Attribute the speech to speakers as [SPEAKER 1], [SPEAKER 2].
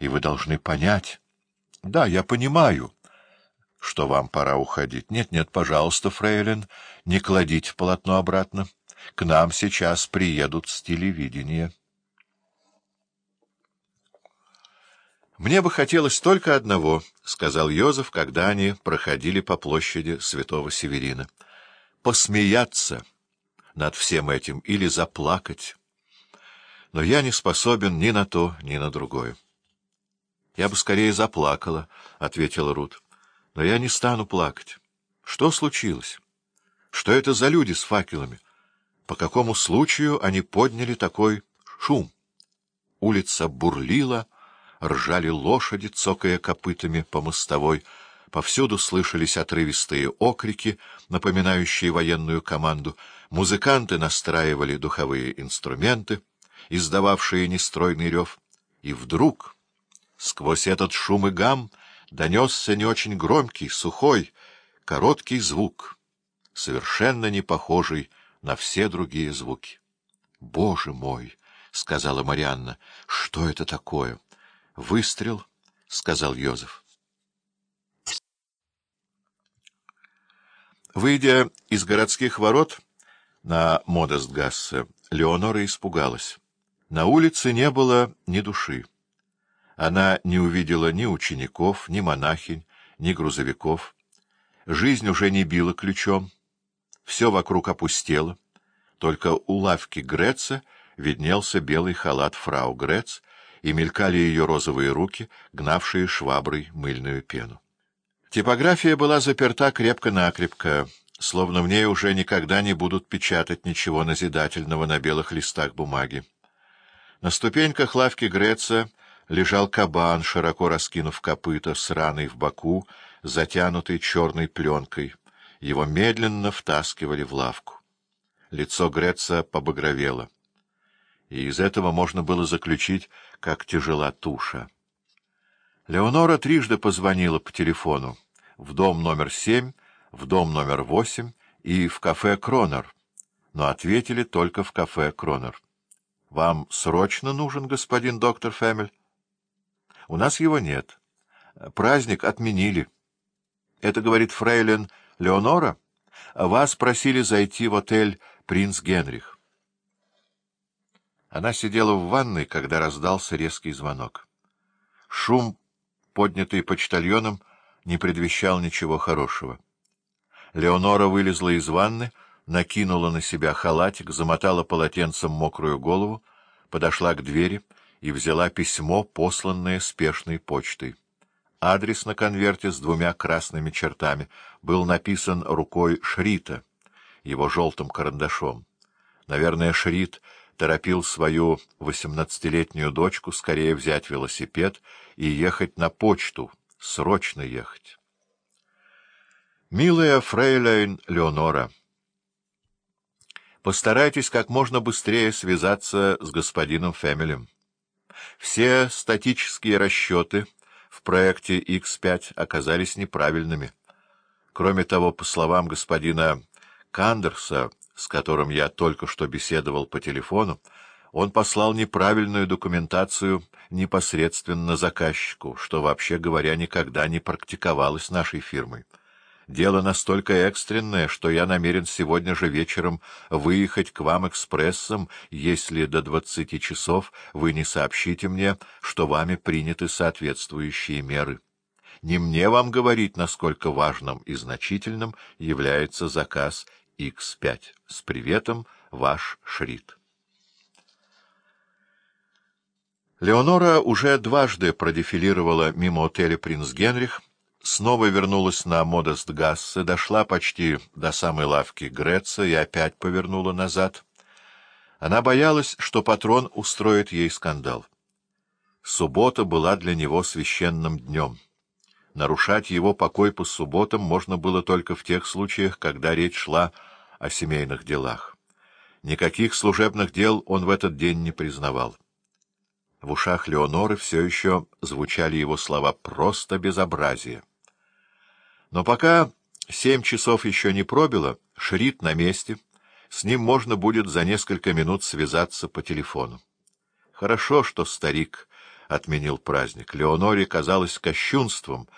[SPEAKER 1] и вы должны понять. Да, я понимаю, что вам пора уходить. Нет-нет, пожалуйста, фрейлин, не кладите полотно обратно. К нам сейчас приедут с телевидения. «Мне бы хотелось только одного», — сказал Йозеф, когда они проходили по площади Святого Северина. «Посмеяться над всем этим или заплакать. Но я не способен ни на то, ни на другое». «Я бы скорее заплакала», — ответила Рут. «Но я не стану плакать. Что случилось? Что это за люди с факелами? По какому случаю они подняли такой шум?» Улица бурлила, — ржали лошади, цокая копытами по мостовой, повсюду слышались отрывистые окрики, напоминающие военную команду, музыканты настраивали духовые инструменты, издававшие нестройный рев, и вдруг сквозь этот шум и гам донесся не очень громкий, сухой, короткий звук, совершенно не похожий на все другие звуки. — Боже мой! — сказала Марианна. — Что это такое? — Выстрел, — сказал Йозеф. Выйдя из городских ворот на Модестгассе, Леонора испугалась. На улице не было ни души. Она не увидела ни учеников, ни монахинь, ни грузовиков. Жизнь уже не била ключом. Все вокруг опустело. Только у лавки Греца виднелся белый халат фрау Грец, и мелькали ее розовые руки, гнавшие шваброй мыльную пену. Типография была заперта крепко-накрепко, словно в ней уже никогда не будут печатать ничего назидательного на белых листах бумаги. На ступеньках лавки Греца лежал кабан, широко раскинув копыта, с раной в боку, затянутой черной пленкой. Его медленно втаскивали в лавку. Лицо Греца побагровело и из этого можно было заключить, как тяжела туша. Леонора трижды позвонила по телефону в дом номер семь, в дом номер восемь и в кафе «Кронер», но ответили только в кафе «Кронер». — Вам срочно нужен господин доктор Фэмель? — У нас его нет. Праздник отменили. — Это, говорит фрейлин Леонора? Вас просили зайти в отель «Принц Генрих». Она сидела в ванной, когда раздался резкий звонок. Шум, поднятый почтальоном, не предвещал ничего хорошего. Леонора вылезла из ванны, накинула на себя халатик, замотала полотенцем мокрую голову, подошла к двери и взяла письмо, посланное спешной почтой. Адрес на конверте с двумя красными чертами был написан рукой Шрита, его желтым карандашом. Наверное, Шрит торопил свою восемнадцатилетнюю дочку скорее взять велосипед и ехать на почту, срочно ехать. «Милая фрейлейн Леонора, постарайтесь как можно быстрее связаться с господином Фэмилем. Все статические расчеты в проекте X5 оказались неправильными. Кроме того, по словам господина Кандерса, с которым я только что беседовал по телефону, он послал неправильную документацию непосредственно заказчику, что, вообще говоря, никогда не практиковалось нашей фирмой. Дело настолько экстренное, что я намерен сегодня же вечером выехать к вам экспрессом, если до двадцати часов вы не сообщите мне, что вами приняты соответствующие меры. Не мне вам говорить, насколько важным и значительным является заказ X5. С приветом, ваш Шрит. Леонора уже дважды продефилировала мимо отеля «Принц Генрих», снова вернулась на Модестгассе, дошла почти до самой лавки Греца и опять повернула назад. Она боялась, что патрон устроит ей скандал. Суббота была для него священным днем. Нарушать его покой по субботам можно было только в тех случаях, когда речь шла о семейных делах. Никаких служебных дел он в этот день не признавал. В ушах Леоноры все еще звучали его слова «просто безобразие». Но пока семь часов еще не пробило, Шрит на месте, с ним можно будет за несколько минут связаться по телефону. Хорошо, что старик отменил праздник. Леоноре казалось кощунством